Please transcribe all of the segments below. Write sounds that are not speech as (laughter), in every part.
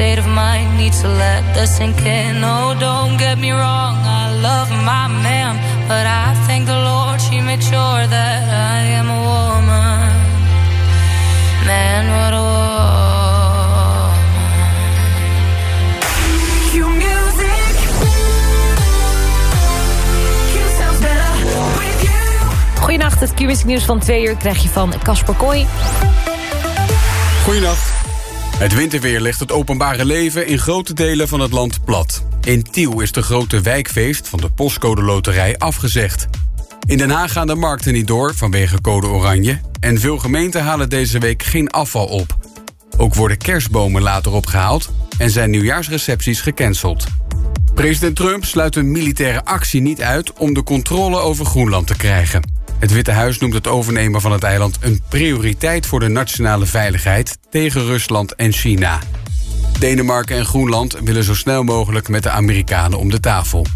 state of mind needs to let the sink in. Oh, don't get me wrong, I love my man, but I thank the Lord she made sure that I am a woman. Man, what a Goedenacht, het q nieuws van twee uur krijg je van Casper Kooi. Goedenacht. Het winterweer legt het openbare leven in grote delen van het land plat. In Tiel is de grote wijkfeest van de postcode loterij afgezegd. In Den Haag gaan de markten niet door vanwege code oranje... en veel gemeenten halen deze week geen afval op. Ook worden kerstbomen later opgehaald... en zijn nieuwjaarsrecepties gecanceld. President Trump sluit een militaire actie niet uit... om de controle over Groenland te krijgen. Het Witte Huis noemt het overnemen van het eiland een prioriteit voor de nationale veiligheid tegen Rusland en China. Denemarken en Groenland willen zo snel mogelijk met de Amerikanen om de tafel.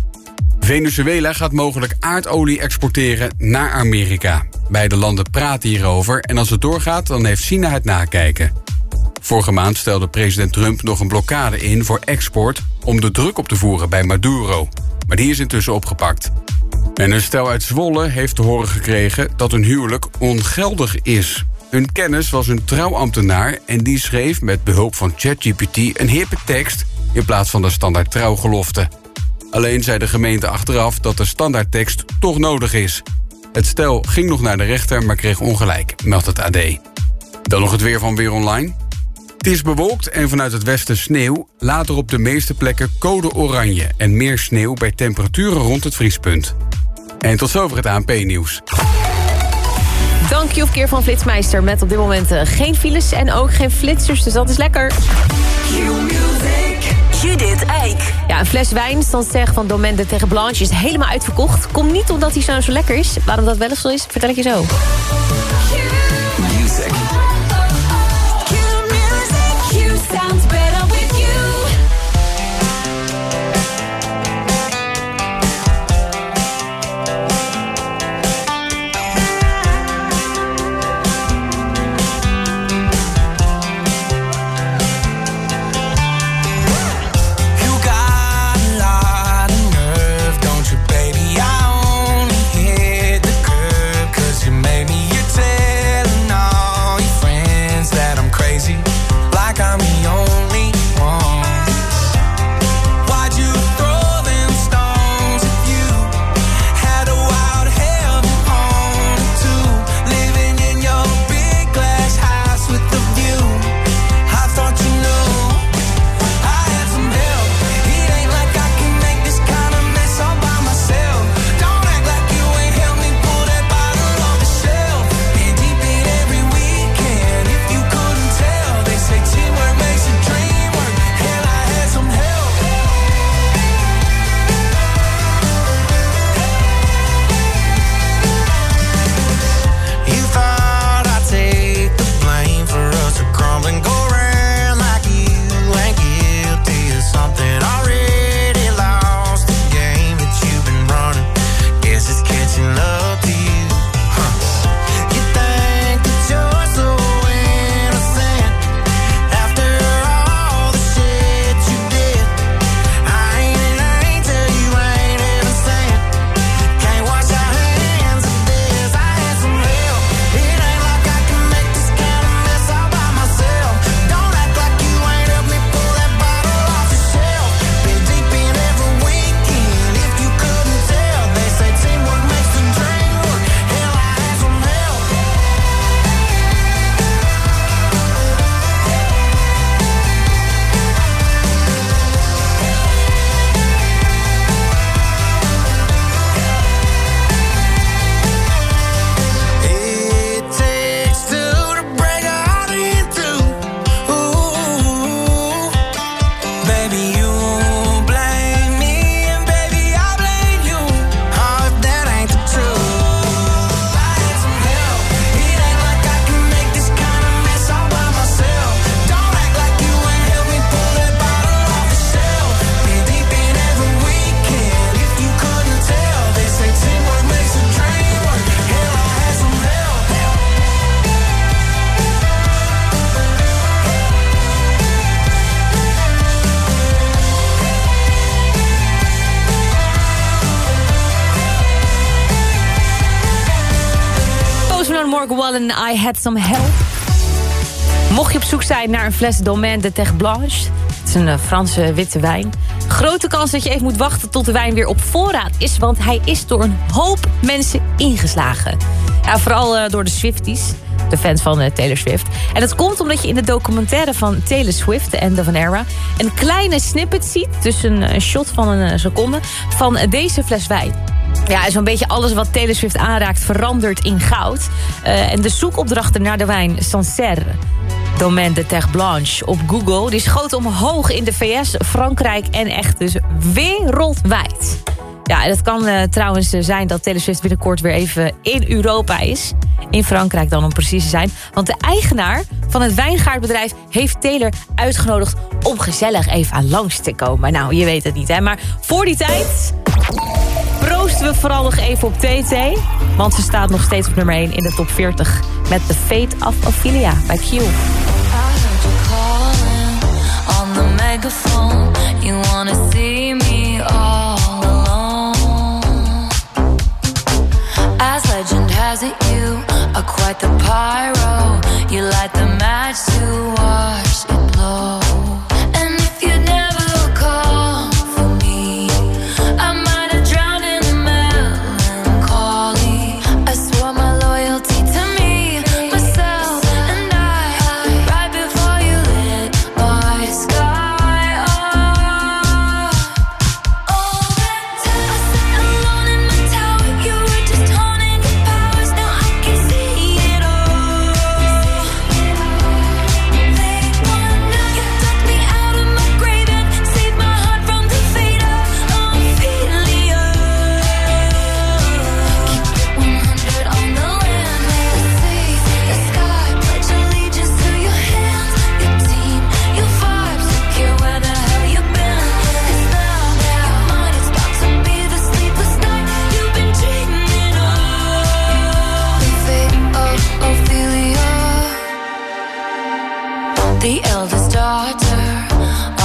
Venezuela gaat mogelijk aardolie exporteren naar Amerika. Beide landen praten hierover en als het doorgaat, dan heeft China het nakijken. Vorige maand stelde president Trump nog een blokkade in voor export om de druk op te voeren bij Maduro. Maar die is intussen opgepakt. En een stel uit Zwolle heeft te horen gekregen dat een huwelijk ongeldig is. Hun kennis was een trouwambtenaar en die schreef met behulp van ChatGPT een hippe tekst in plaats van de standaard trouwgelofte. Alleen zei de gemeente achteraf dat de standaardtekst toch nodig is. Het stel ging nog naar de rechter, maar kreeg ongelijk, meldt het AD. Dan nog het weer van Weer Online. Het is bewolkt en vanuit het westen sneeuw. Later op de meeste plekken code oranje en meer sneeuw bij temperaturen rond het vriespunt. En tot zover het ANP-nieuws. Dank je keer van Flitsmeister met op dit moment eh, geen files en ook geen flitsers, dus dat is lekker. Judith Eik. Ja, een fles wijn, zeg van Domende tegen Blanche, is helemaal uitverkocht. Komt niet omdat hij zo, zo lekker is. Waarom dat wel eens zo is, vertel ik je zo. I Had Some Help. Mocht je op zoek zijn naar een fles Domaine de Terre Blanche... het is een uh, Franse witte wijn... grote kans dat je even moet wachten tot de wijn weer op voorraad is... want hij is door een hoop mensen ingeslagen. Ja, vooral uh, door de Swifties de fans van uh, Taylor Swift. En dat komt omdat je in de documentaire van Taylor Swift, The End of an Era... een kleine snippet ziet, dus een shot van een seconde... van deze fles wijn. Ja, zo'n beetje alles wat Taylor Swift aanraakt verandert in goud. Uh, en de zoekopdrachten naar de wijn Sancerre... Domaine de Terre Blanche op Google. Die schoot omhoog in de VS, Frankrijk en echt dus wereldwijd. Ja, en het kan uh, trouwens zijn dat Taylor Swift binnenkort weer even in Europa is. In Frankrijk dan om precies te zijn. Want de eigenaar van het wijngaardbedrijf heeft Taylor uitgenodigd... om gezellig even aan langs te komen. Nou, je weet het niet, hè. Maar voor die tijd proosten we vooral nog even op TT. Want ze staat nog steeds op nummer 1 in de top 40. Met The Fate of Ophelia bij Q. As legend has it you are quite the pyro You light the match to watch the eldest daughter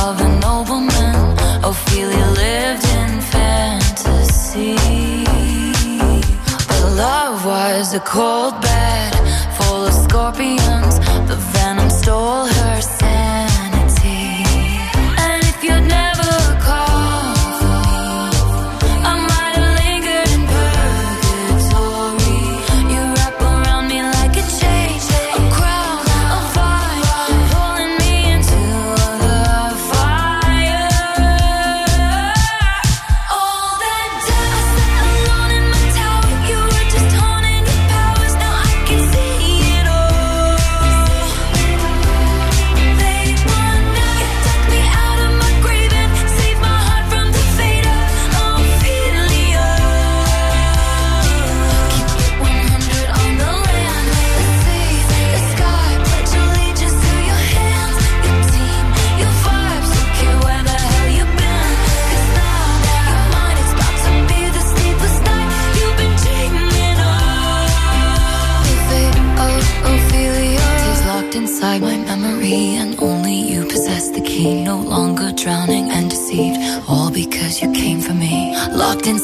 of a nobleman. Ophelia lived in fantasy. But love was a cold bed full of scorpions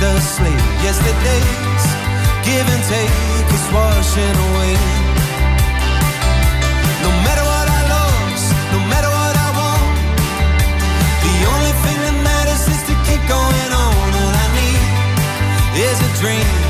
Cleans the slate. Yesterday's give and take is washing away. No matter what I lost, no matter what I want, the only thing that matters is to keep going on. All I need is a dream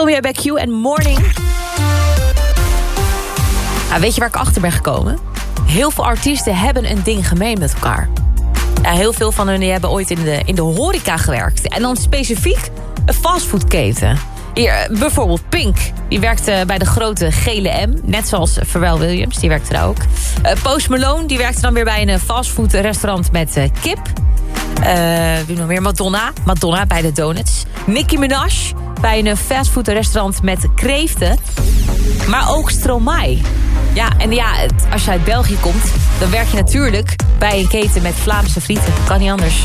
Sonia bij Q en Morning. Ah, weet je waar ik achter ben gekomen? Heel veel artiesten hebben een ding gemeen met elkaar. Heel veel van die hebben ooit in de, in de horeca gewerkt. En dan specifiek een fastfoodketen. Hier, eh, bijvoorbeeld Pink. Die werkte bij de grote gele M. Net zoals Pharrell Williams, die werkte daar ook. Eh, Post Malone, die werkte dan weer bij een fastfoodrestaurant met eh, kip. Eh, nog meer? Madonna. Madonna bij de donuts. Nicki Minaj bij een fastfoodrestaurant met kreeften. Maar ook Stromae. Ja, en ja, als je uit België komt... dan werk je natuurlijk bij een keten met Vlaamse frieten. Kan niet anders.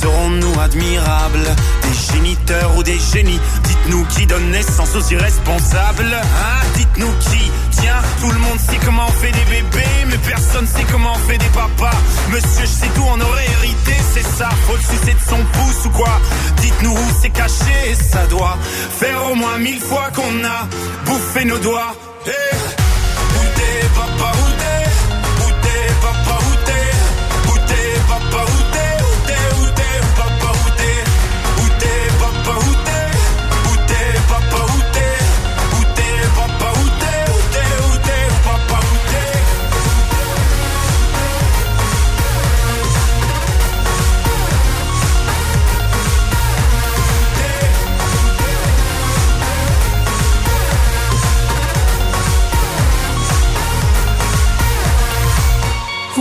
Serons-nous admirables Des géniteurs ou des génies Dites-nous qui donne naissance aux irresponsables Hein Dites-nous qui Tiens, tout le monde sait comment on fait des bébés Mais personne sait comment on fait des papas Monsieur, je sais tout, on aurait hérité, c'est ça Faut le sucer de son pouce ou quoi Dites-nous où c'est caché, ça doit Faire au moins mille fois qu'on a bouffé nos doigts hey. Où t'es, papa,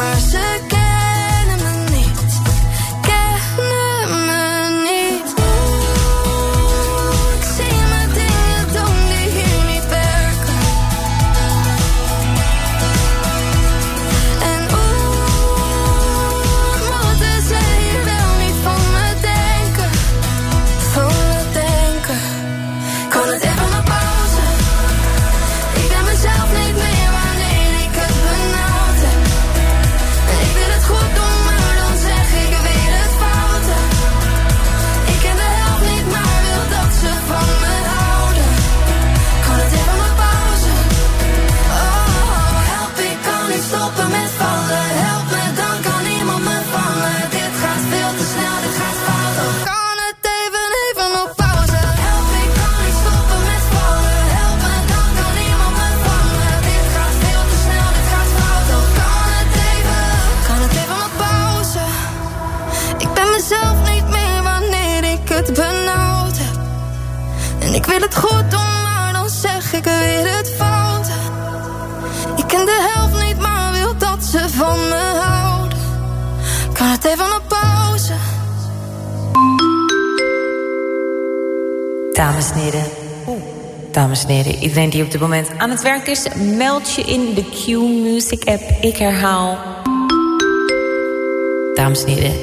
Aardig, maar Dames en heren. Dames en heren, iedereen die op dit moment aan het werk is... meld je in de Q-Music app. Ik herhaal. Dames en heren,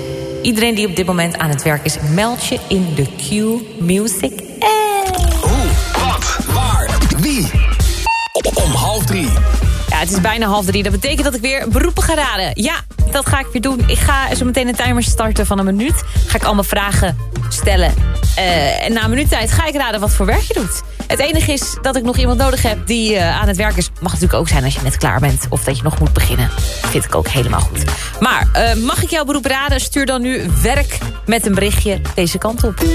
iedereen die op dit moment aan het werk is... meld je in de Q-Music app. Hoe, wat, waar, wie? Om half drie. Ja, het is bijna half drie. Dat betekent dat ik weer beroepen ga raden. Ja, dat ga ik weer doen. Ik ga zo meteen een timer starten van een minuut. Ga ik allemaal vragen stellen. Eh, en na een minuut tijd ga ik raden wat voor werk je doet. Het enige is dat ik nog iemand nodig heb die eh, aan het werk is. Mag natuurlijk ook zijn als je net klaar bent. Of dat je nog moet beginnen. Vind ik ook helemaal goed. Maar eh, mag ik jouw beroep raden? Stuur dan nu werk met een berichtje deze kant op.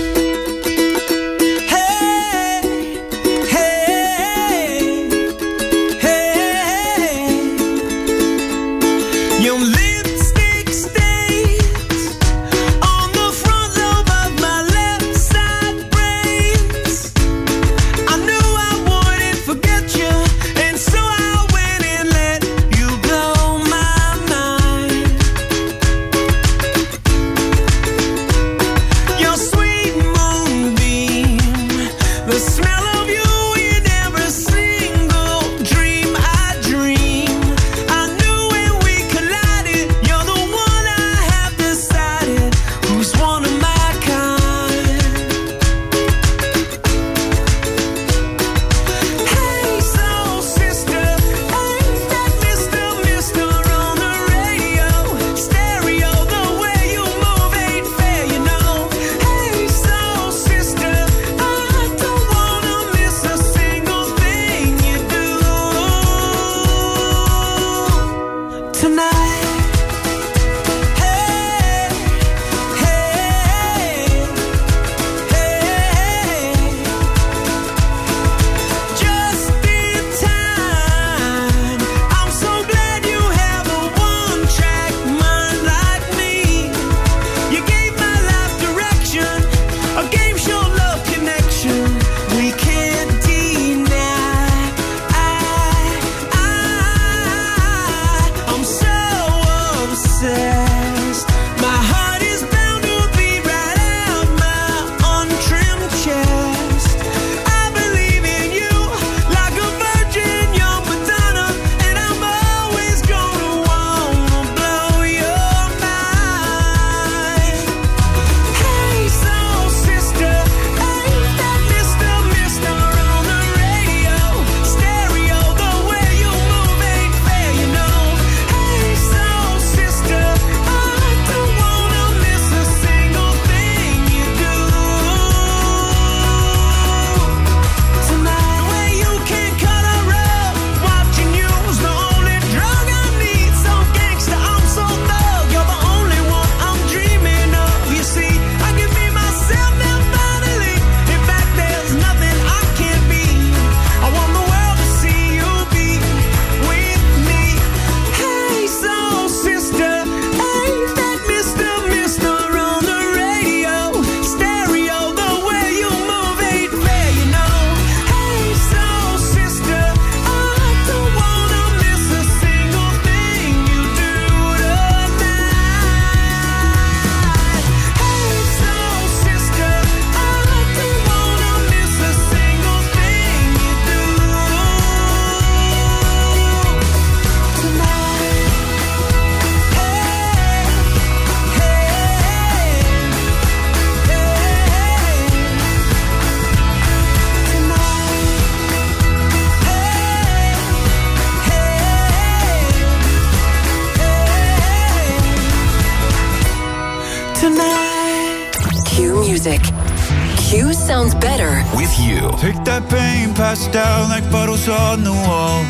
Take that pain, pass it down like bottles on the wall.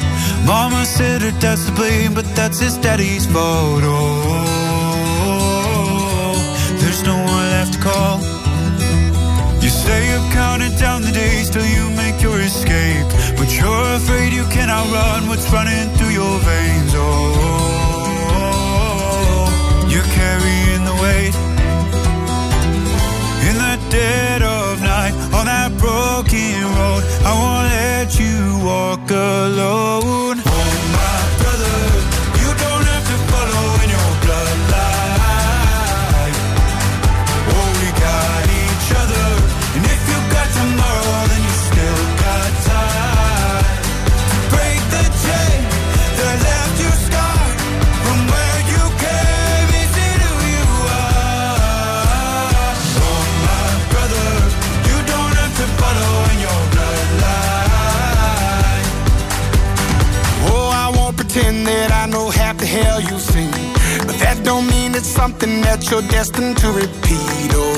Mama said her dad's to blame, but that's his daddy's fault. Oh, there's no one left to call. You say you're counting down the days till you make your escape, but you're afraid you cannot run what's running through your veins. Oh, you're carrying the weight in the dead road. I won't let you walk alone. Hell you seen. But that don't mean it's something that you're destined to repeat. Oh,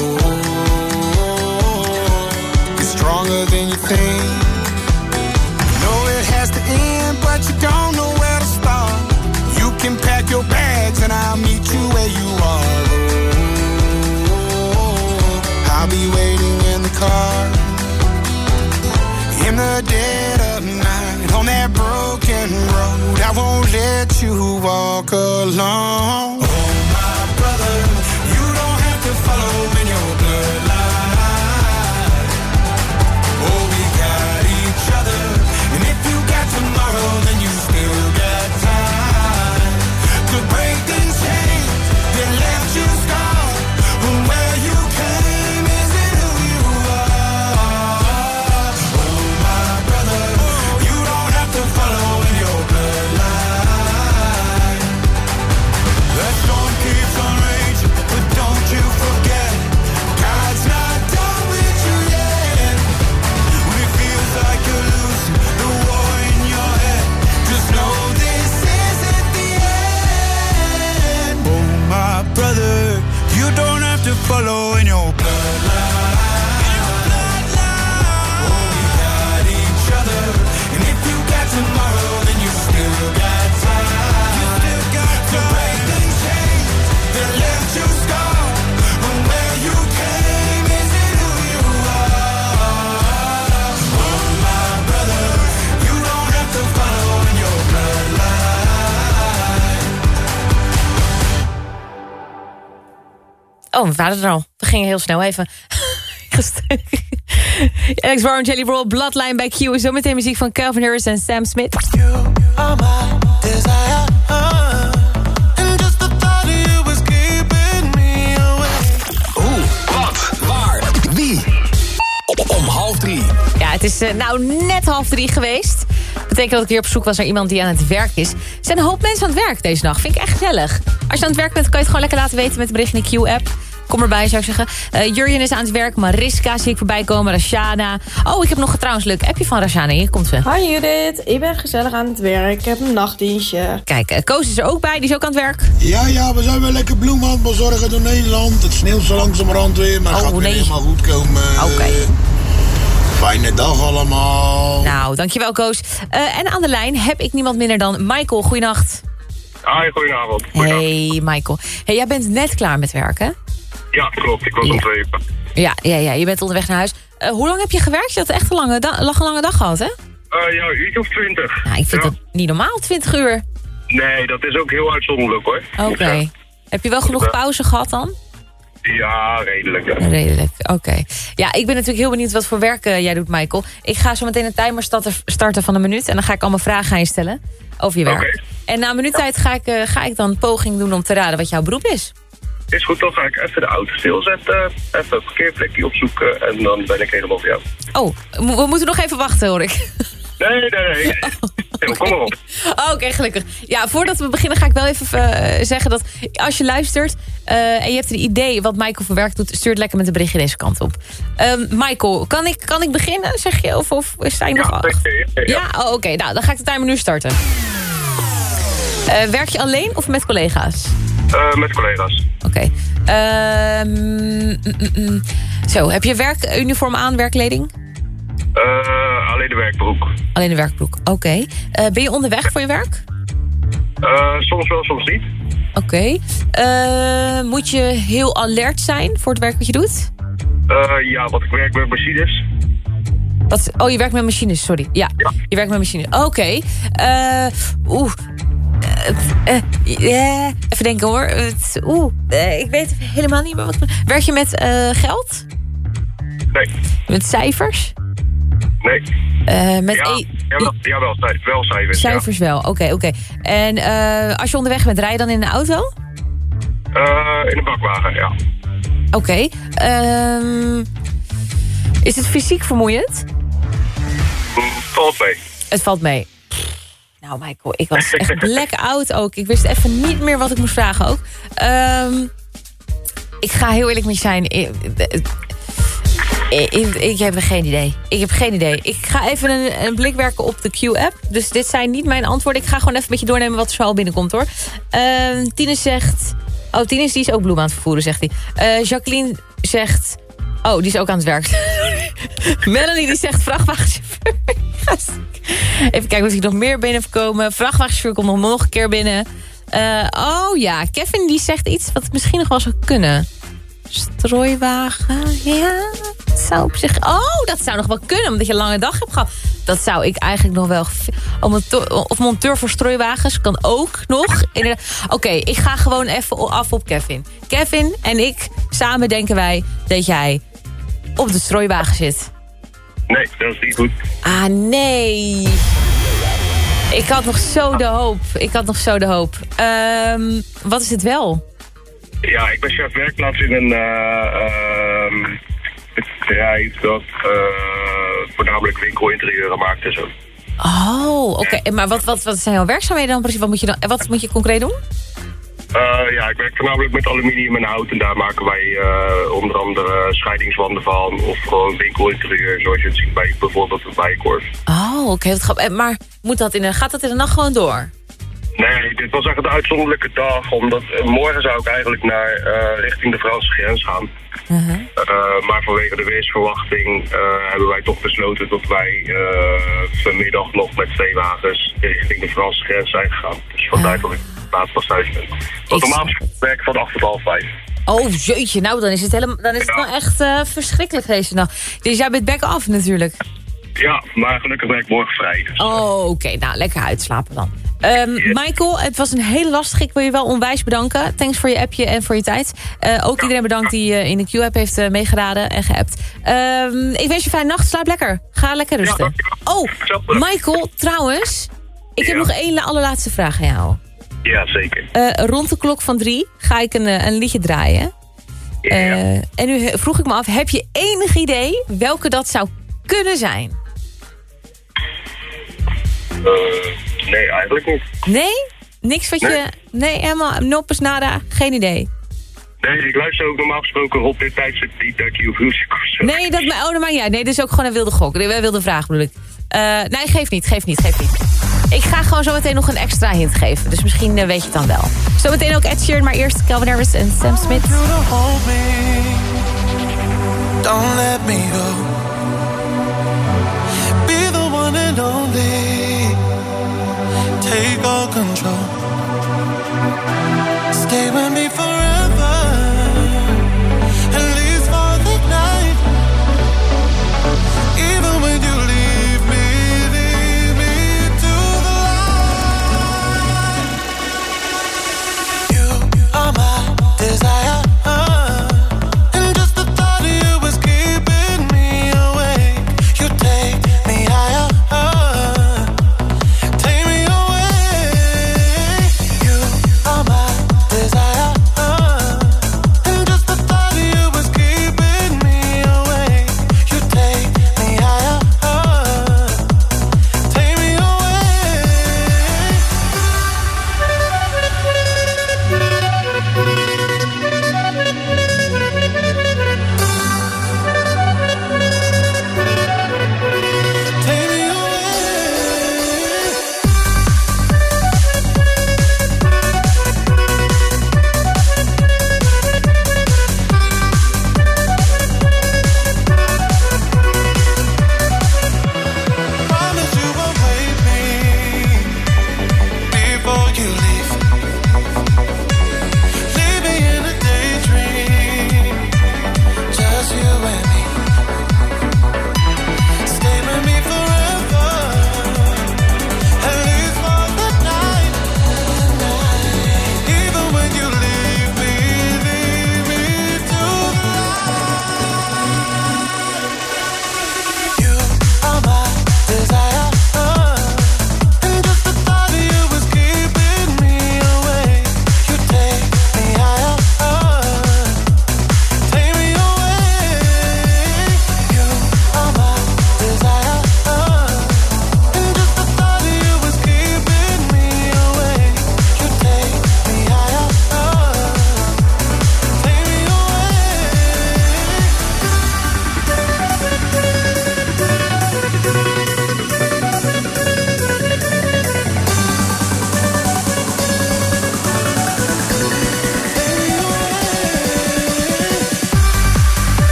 it's stronger than you think. You know it has to end, but you don't know where to start. You can pack your bags and I'll meet you where you are. Oh, I'll be waiting in the car in the dead of night on that broken road. I won't let you walk alone. Oh, my brother, you don't have to follow Oh, we waren er al. We gingen heel snel even. (laughs) Alex Warren, Jelly Roll, Bloodline bij Q. Zometeen muziek van Calvin Harris en Sam Smith. Om half drie. Ja, het is eh, nou net half drie geweest. Betekent dat ik weer op zoek was naar iemand die aan het werk is. Er zijn een hoop mensen aan het werk deze nacht. Vind ik echt gezellig. Als je aan het werk bent, kan je het gewoon lekker laten weten met de bericht in de Q-app. Kom erbij, zou ik zeggen. Eh Jurjen is aan het werk. Mariska zie ik voorbij komen. Rashana. Oh, ik heb nog een trouwens leuk appje van Rashana. Hier komt ze. Hi Judith, ik ben gezellig aan het werk. Ik heb een nachtdienstje. Kijk, eh, Koos is er ook bij. Die is ook aan het werk. Ja, ja, we zijn weer lekker bloemen aan het bezorgen door Nederland. Het sneeuwt zo langzamerhand weer, maar het Oh, gaat weer nee. helemaal goed komen. Oké. Fijne dag allemaal. Nou, dankjewel Koos. Eh, en aan de lijn heb ik niemand minder dan Michael. Goeienacht. Hi, goedenavond. Hey Michael. Hey, jij bent net klaar met werken? Ja, klopt. Ik was twee uur. Ja, ja, ja, je bent onderweg naar huis. Eh, hoe lang heb je gewerkt? Je had echt een lange, da- een lange dag gehad, hè? Eh, ja, een uurtje of twintig. Nou, ik vind Ja. dat niet normaal, 20 uur. Nee, dat is ook heel uitzonderlijk hoor. Oké. Heb je wel genoeg pauze gehad dan? Ja, redelijk. ja. Redelijk, oké. Ja, ik ben natuurlijk heel benieuwd wat voor werk eh, jij doet, Michael. Ik ga zo meteen een timer starten, van een minuut... en dan ga ik allemaal vragen aan je stellen over je werk. En na een minuut tijd ga ik, ga ik dan een poging doen om te raden wat jouw beroep is. Is goed, dan ga ik even de auto stilzetten. Even een parkeerplekje opzoeken. En dan ben ik helemaal voor jou. Oh, we moeten nog even wachten, hoor ik. Nee, nee, nee. (laughs) Ja, kom maar op. Oh, Oké, gelukkig. Ja, voordat we beginnen ga ik wel even eh, zeggen dat als je luistert... eh, en je hebt een idee wat Michael voor werk doet... stuur het lekker met een berichtje deze kant op. Ehm, Michael, kan ik, kan ik beginnen, zeg je? Of, of sta je nog... Ja, ja. Ja, oh, oké. Nou, dan ga ik de timer nu starten. Eh, werk je alleen of met collega's? Eh, met collega's. Oké. Ehm, mm, mm, mm. Zo, heb je werkuniform aan, werkkleding? Eh, alleen de werkbroek. Alleen de werkbroek. Oké. Ben je onderweg voor je werk? Soms wel, soms niet. Oké. Eh, moet je heel alert zijn voor het werk wat je doet? Ja, wat ik werk met machines. Wat, oh, je werkt met machines, sorry. Ja, je werkt met machines. Oké. Eh, Oeh. Eh, even denken hoor. Het- Oeh, eh, ik weet helemaal niet meer wat... Werk je met eh, geld? Nee. Met cijfers? Nee. Met ja, e- jawel, wel cijfers. ja. cijfers wel, oké, oké. En als je onderweg bent, rij je dan in de auto? Eh, in de bakwagen, ja. Oké. Ehm, is het fysiek vermoeiend? Mm, Valt mee. Het valt mee. Nou, Michael, ik was echt (laughs) blackout ook. Ik wist even niet meer wat ik moest vragen ook. Ehm, ik ga heel eerlijk met je zijn. Ik, Ik, ik, ik heb geen idee. Ik heb geen idee. Ik ga even een, een blik werken op de Q-app. Dus dit zijn niet mijn antwoorden. Ik ga gewoon even een beetje doornemen wat er zo al binnenkomt, hoor. Ehm Tine zegt... Oh, Tine is, die is ook bloem aan het vervoeren, zegt hij. Eh, Jacqueline zegt... Oh, die is ook aan het werk. (laughs) Melanie die zegt vrachtwagenchauffeur. (laughs) Even kijken of ik nog meer binnen heb komen. Vrachtwagenchauffeur komt nog, een keer binnen. Eh, oh ja, Kevin die zegt iets wat misschien nog wel zou kunnen. Strooiwagen, ja. Zou op zich... Oh, dat zou nog wel kunnen, omdat je een lange dag hebt gehad. Dat zou ik eigenlijk nog wel... Oh, Of monteur voor strooiwagens kan ook nog. Oké, ik ga gewoon even af op Kevin. Kevin en ik, samen denken wij dat jij op de strooiwagen zit. Nee, dat is niet goed. Ah, nee. Ik had nog zo de hoop. Ik had nog zo de hoop. Ehm, wat is het wel? Ja, ik ben chef werkplaats in een ehm, bedrijf dat eh, voornamelijk winkelinterieuren maakt en zo. Oh, oké. Maar wat, wat, wat zijn jouw werkzaamheden dan precies? Wat moet je, dan, wat moet je concreet doen? Eh, ja, ik werk voornamelijk met aluminium en hout en daar maken wij eh, onder andere scheidingswanden van of gewoon winkelinterieur zoals je het ziet bij bijvoorbeeld een bijenkorf. Oh, oké. wat grappig. En Maar moet dat in de, gaat dat in de nacht gewoon door? Nee, dit was echt een uitzonderlijke dag, omdat eh, morgen zou ik eigenlijk naar eh, richting de Franse grens gaan. Uh-huh. Eh, maar vanwege de weersverwachting eh, hebben wij toch besloten dat wij eh, vanmiddag nog met twee wagens richting de Franse grens zijn gegaan. Dus vandaar dat ik laat pas thuis. Want normaal van 8 tot half 5. Oh, jeetje. Nou, dan is het, helemaal, dan is het wel echt eh, verschrikkelijk deze nacht. Dus jij bent back af natuurlijk. Ja, maar gelukkig ben ik morgen vrij. Dus. Oh, oké. Nou, lekker uitslapen dan. Ehm, Michael, het was een hele lastige. Ik wil je wel onwijs bedanken. Thanks voor je appje en voor je tijd. Eh, ook iedereen bedankt die eh, in de Q-app heeft eh, meegeraden en geappt. Ehm, ik wens je een fijne nacht. Slaap lekker. Ga lekker rusten. Oh, Michael, trouwens. Ik heb nog één allerlaatste vraag aan jou. Ja, zeker. Eh, rond de klok van drie ga ik een, eh, een liedje draaien. Eh, en nu vroeg ik me af, heb je enig idee welke dat zou kunnen zijn? Nee, eigenlijk niet. Nee? Niks wat je... Nee, helemaal noppes nada? Geen idee. Nee, ik luister ook normaal gesproken op dit tijdstip niet naar Q Music of zo. Nee, dat, oh, dat maakt niet uit. Nee, dit is ook gewoon een wilde gok. Een wilde vraag bedoel ik. Nee, geef niet, geef niet, geef niet. Ik ga gewoon zo meteen nog een extra hint geven. Dus misschien eh, weet je het dan wel. Zometeen ook Ed Sheeran, maar eerst Calvin Harris en Sam Smith. Don't let me go. Be the one and only. Take all control.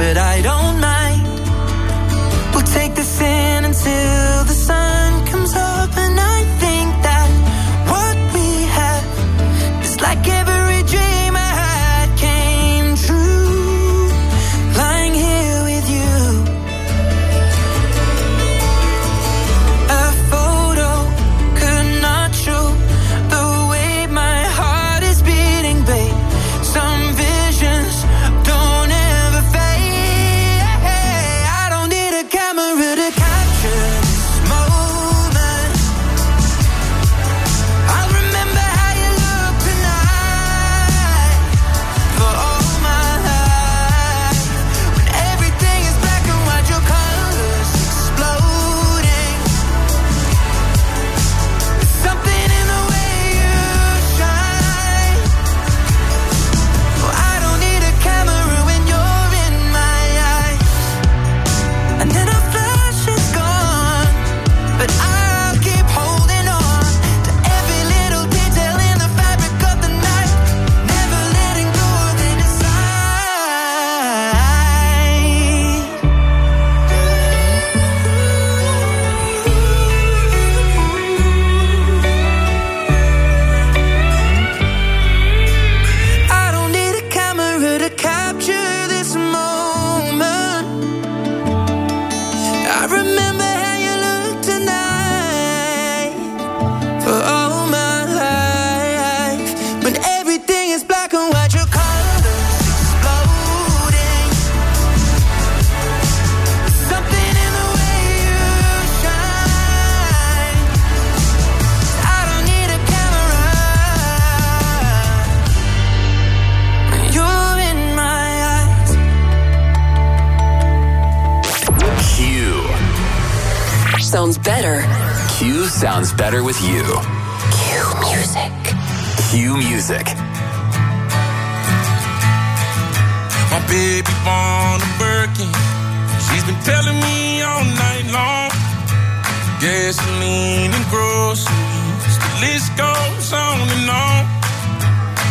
But I don't sounds better with you. Cue music. Q Music. My baby born a Birkin. She's been telling me all night long. Gasoline and groceries. The list goes on and on.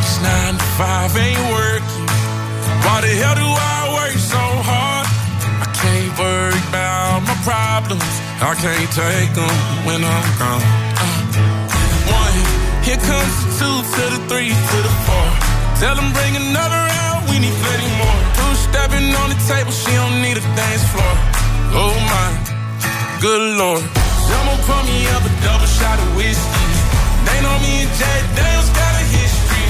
It's nine to five ain't working. Why the hell do I work so hard? I can't worry about my problems. I can't take them when I'm gone. Uh, one, here comes the two to the three to the four. Tell them bring another round, we need plenty more. Two stepping on the table, she don't need a dance floor. Oh my, good lord. Someone pour me up a double shot of whiskey. They know me and Jack Daniels got a history.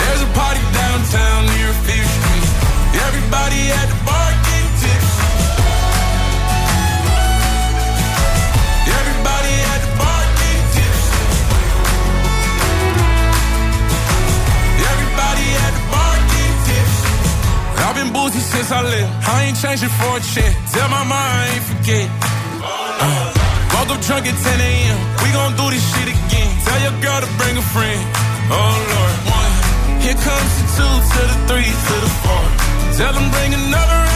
There's a party downtown near Fifth Street. Everybody at the bar Been boozy since I left. I ain't changing for a check. Tell my mind I ain't forget. Uh, woke up drunk at 10 a.m. We gon' do this shit again. Tell your girl to bring a friend. Oh Lord, one. Here comes the two to the three to the four. Tell them bring another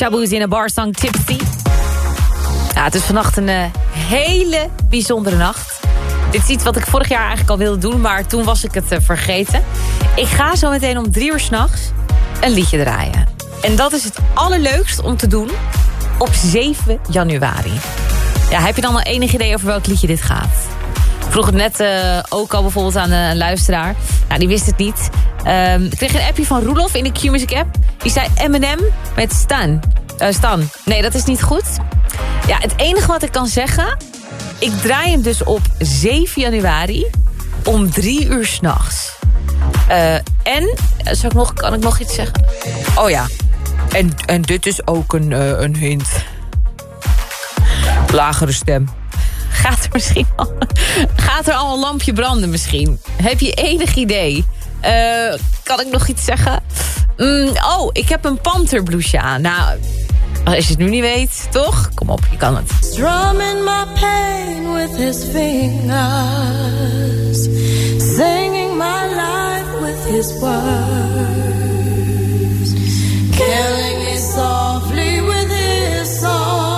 Shaboos in een bar song Tipsy. Het is vannacht een eh, hele bijzondere nacht. Dit is iets wat ik vorig jaar eigenlijk al wilde doen, maar toen was ik het eh, vergeten. Ik ga zo meteen om drie uur s'nachts een liedje draaien. En dat is het allerleukst om te doen op 7 januari. Ja, heb je dan al enig idee over welk liedje dit gaat? Vroeg het net eh, ook al bijvoorbeeld aan een luisteraar. Nou, die wist het niet. Ehm, ik kreeg een appje van Roelof in de Q-Music app. Die zei Eminem met Stan. Eh, Stan. Nee, dat is niet goed. Ja, het enige wat ik kan zeggen... Ik draai hem dus op 7 januari om 3 uur s'nachts. Eh en, eh, ik nog, kan ik nog iets zeggen? Oh ja, en, en dit is ook een, eh, een hint. Lagere stem. Gaat er misschien al, (laughs) gaat er al een lampje branden misschien? Heb je enig idee? Eh, kan ik nog iets zeggen? Mm, oh, ik heb een panterbloesje aan. Nou, als je het nu niet weet, toch? Kom op, je kan het. Strumming my pain with his fingers, singing my life with his words, killing me softly with his song,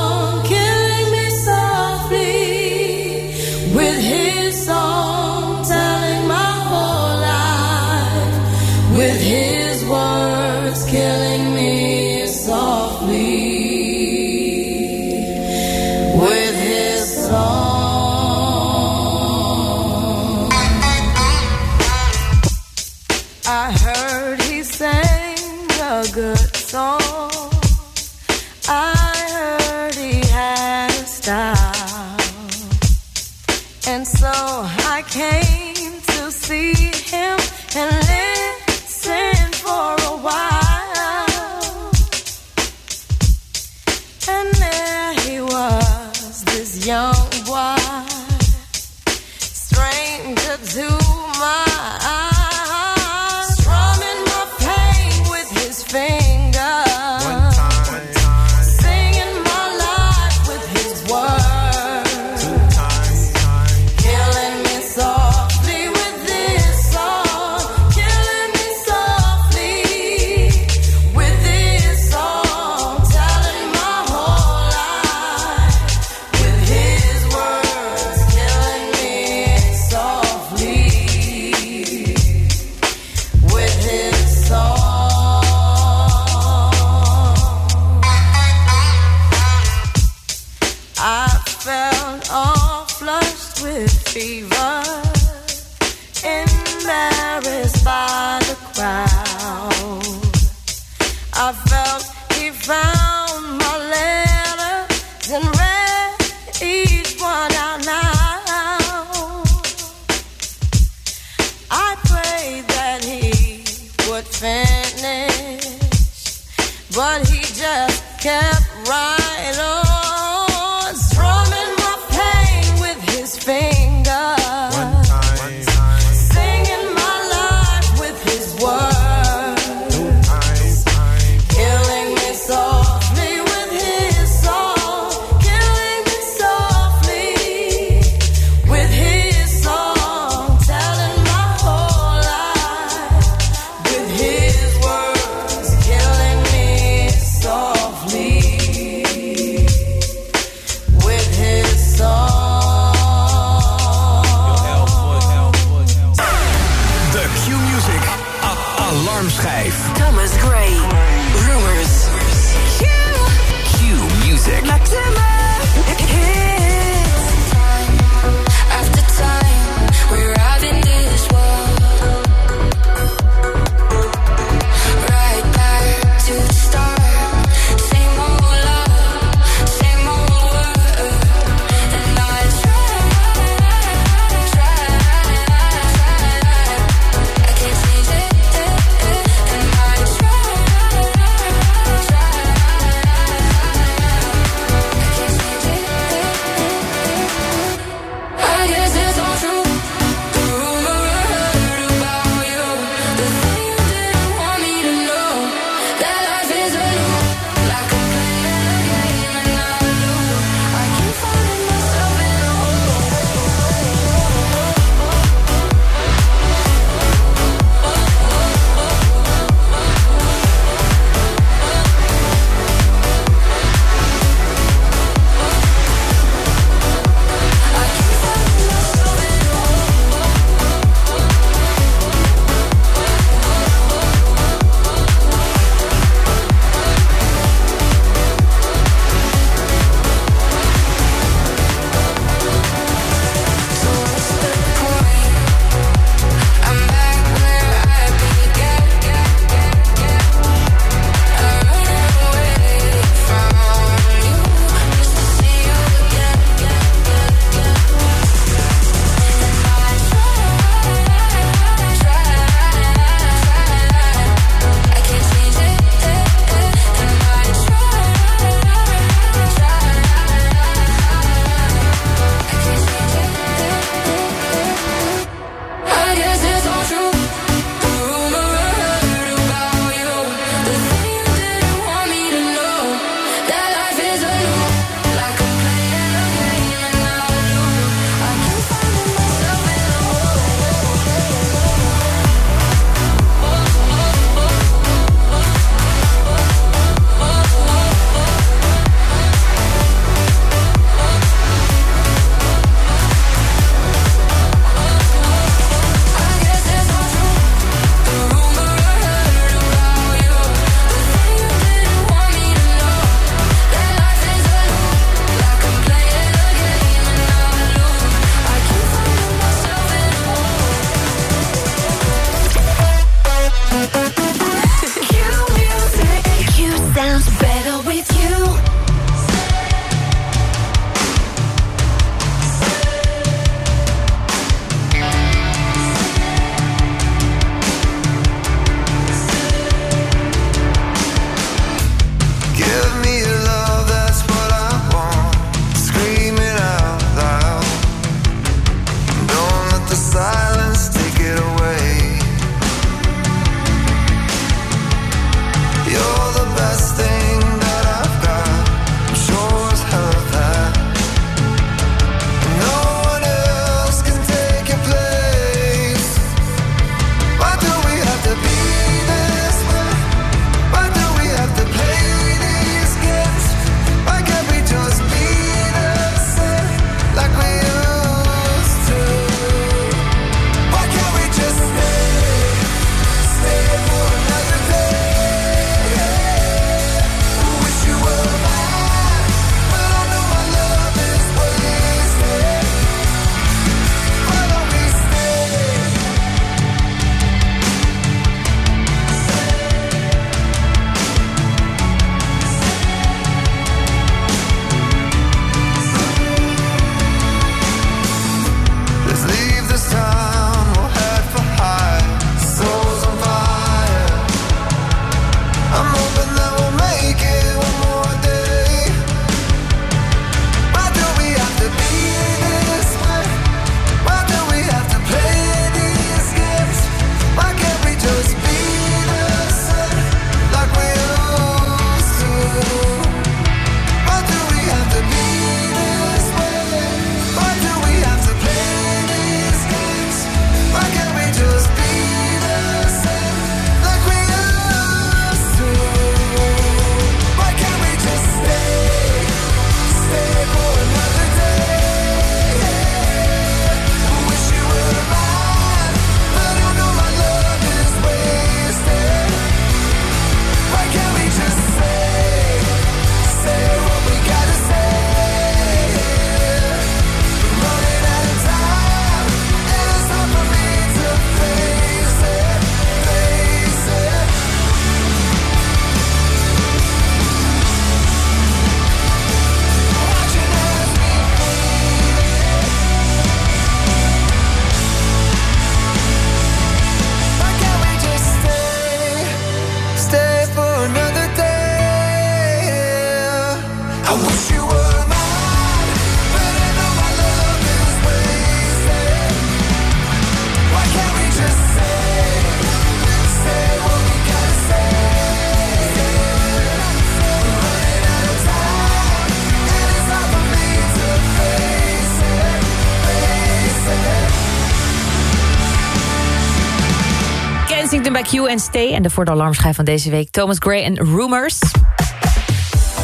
En Stay. En de voor de alarmschijf van deze week Thomas Gray en Rumors.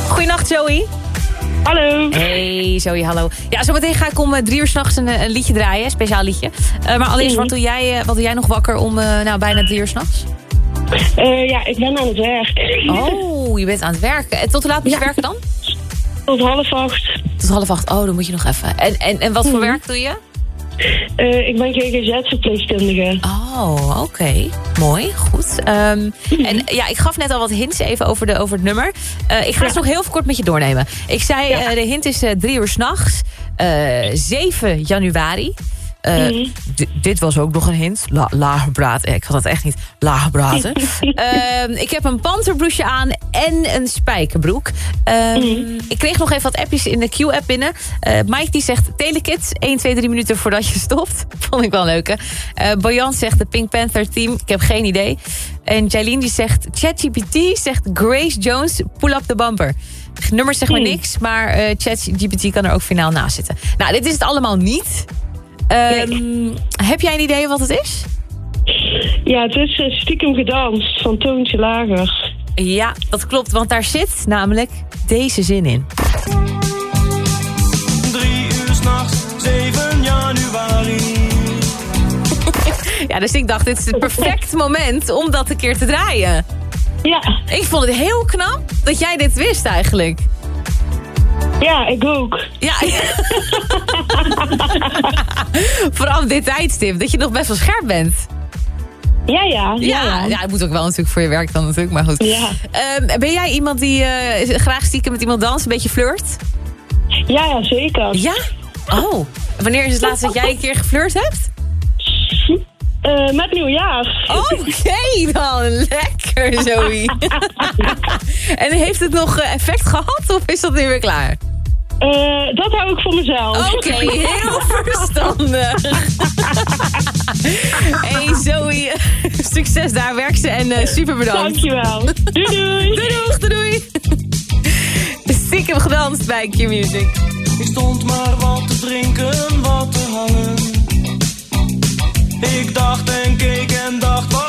Goedenacht Zoe. Hallo. Hey Zoe, hallo. Ja, zometeen ga ik om eh, drie uur s'nachts een, eh, een liedje draaien, een speciaal liedje. Eh, maar allereerst, Mhm. wat, doe jij, wat doe jij nog wakker om nou, bijna drie uur s'nachts? Eh, ja, ik ben aan het werk. Oh, je bent aan het werken. En tot hoe laat moet je Ja. werken dan? Tot half acht. Tot half acht. Oh, dan moet je nog even. En, en, en wat voor Mhm. werk doe je? Eh, ik ben GGZ-verpleegkundige. Oh, oké. Mooi, goed. Ehm, (laughs) en ja, ik gaf net al wat hints even over, de, over het nummer. Eh, ik ga het nog heel kort met je doornemen. Ik zei, eh, de hint is drie uur s'nachts. eh 7 januari. Eh, Mhm. di- dit was ook nog een hint. La, lagerbraad. Eh, Ik had het echt niet. Lagerbraden. (laughs) Ehm, ik heb een panterbloesje aan en een spijkerbroek. Ehm, Ik kreeg nog even wat appjes in de Q-app binnen. Eh, Mike die zegt Telekids 1, 2, 3 minuten voordat je (laughs) stopt. Vond ik wel leuk. Uh, Bojan zegt de Pink Panther team. Ik heb geen idee. En Jailin die zegt ChatGPT zegt Grace Jones pull up the bumper. Nummers zeg maar niks, maar ChatGPT kan er ook finaal naast zitten. Nou, dit is het allemaal niet. Ehm, Heb jij een idee wat het is? Ja, het is eh, stiekem gedanst van Toontje Lager. Ja, dat klopt, want daar zit namelijk deze zin in. Drie uur s'nachts, 7 januari. (laughs) Ja, dus ik dacht, dit is het perfect moment om dat een keer te draaien. Ja. Ik vond het heel knap dat jij dit wist eigenlijk. Ja, ik ook. Ja. (laughs) Vooral op dit tijdstip, dat je nog best wel scherp bent. Ja, ja. Ja, ja, ja. het moet ook wel natuurlijk voor je werk dan natuurlijk, maar goed. Ja. Ehm, ben jij iemand die eh, graag stiekem met iemand danst, een beetje flirt? Ja, ja, zeker. Ja? Oh, wanneer is het laatst dat jij een keer geflirt hebt? Eh, met nieuwjaar. Oké dan, lekker Zoe. (laughs) en heeft het nog eh, effect gehad of is dat nu weer klaar? Eh, dat hou ik voor mezelf. Oké, heel (laughs) verstandig. hey Zoe, succes daar, werk ze en eh, super bedankt. Dankjewel. Doei doei. Doei doeg, doei doei. Stiekem gedanst bij Q-Music. Ik stond maar wat te drinken, wat te hangen. Ik dacht en keek en dacht waarom